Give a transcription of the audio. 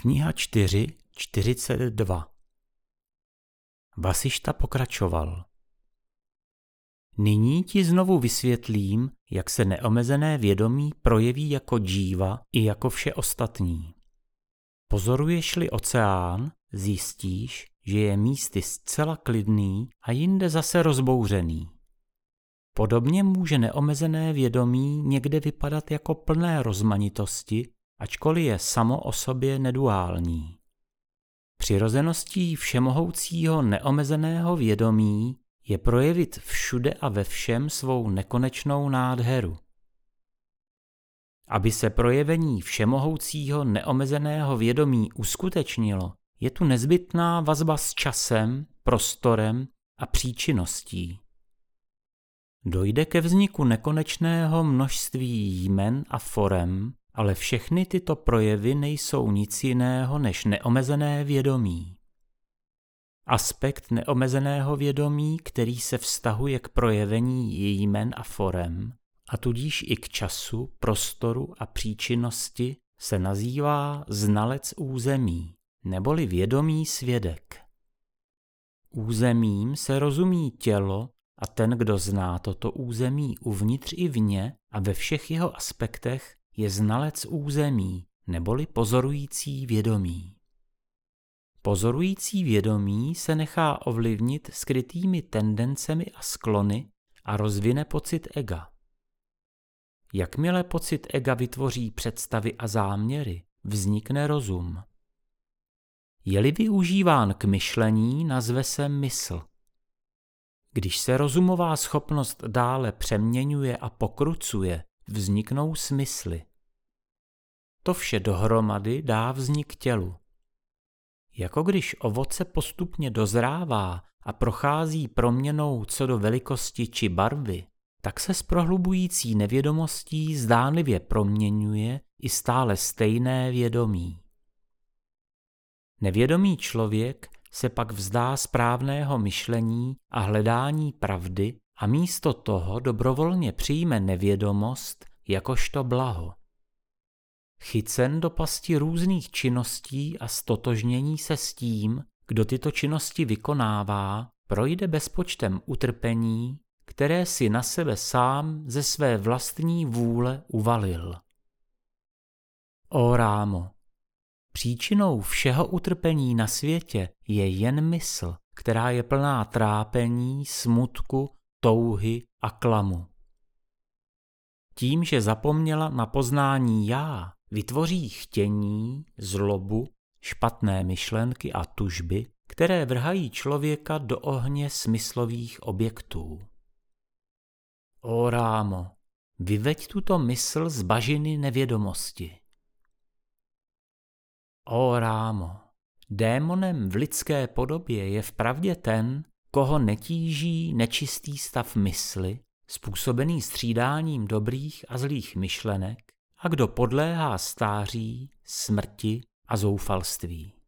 Kniha 4, 42 Vasišta pokračoval. Nyní ti znovu vysvětlím, jak se neomezené vědomí projeví jako džíva i jako vše ostatní. Pozoruješ-li oceán, zjistíš, že je místy zcela klidný a jinde zase rozbouřený. Podobně může neomezené vědomí někde vypadat jako plné rozmanitosti, ačkoliv je samo o sobě neduální. Přirozeností všemohoucího neomezeného vědomí je projevit všude a ve všem svou nekonečnou nádheru. Aby se projevení všemohoucího neomezeného vědomí uskutečnilo, je tu nezbytná vazba s časem, prostorem a příčinností. Dojde ke vzniku nekonečného množství jmen a forem, ale všechny tyto projevy nejsou nic jiného než neomezené vědomí. Aspekt neomezeného vědomí, který se vztahuje k projevení jmen a forem, a tudíž i k času, prostoru a příčinnosti, se nazývá znalec území, neboli vědomý svědek. Územím se rozumí tělo a ten, kdo zná toto území uvnitř i vně a ve všech jeho aspektech, je znalec území, neboli pozorující vědomí. Pozorující vědomí se nechá ovlivnit skrytými tendencemi a sklony a rozvine pocit ega. Jakmile pocit ega vytvoří představy a záměry, vznikne rozum. Je-li využíván k myšlení, nazve se mysl. Když se rozumová schopnost dále přeměňuje a pokrucuje, vzniknou smysly. To vše dohromady dá vznik tělu. Jako když ovoce postupně dozrává a prochází proměnou co do velikosti či barvy, tak se s prohlubující nevědomostí zdánlivě proměňuje i stále stejné vědomí. Nevědomý člověk se pak vzdá správného myšlení a hledání pravdy a místo toho dobrovolně přijme nevědomost jakožto blaho. Chycen do pasti různých činností a stotožnění se s tím, kdo tyto činnosti vykonává, projde bezpočtem utrpení, které si na sebe sám ze své vlastní vůle uvalil. O rámo, příčinou všeho utrpení na světě je jen mysl, která je plná trápení, smutku, touhy a klamu. Tím, že zapomněla na poznání já, vytvoří chtění, zlobu, špatné myšlenky a tužby, které vrhají člověka do ohně smyslových objektů. O rámo, vyveď tuto mysl z bažiny nevědomosti. O rámo, démonem v lidské podobě je vpravdě ten, koho netíží nečistý stav mysli, způsobený střídáním dobrých a zlých myšlenek, a kdo podléhá stáří, smrti a zoufalství.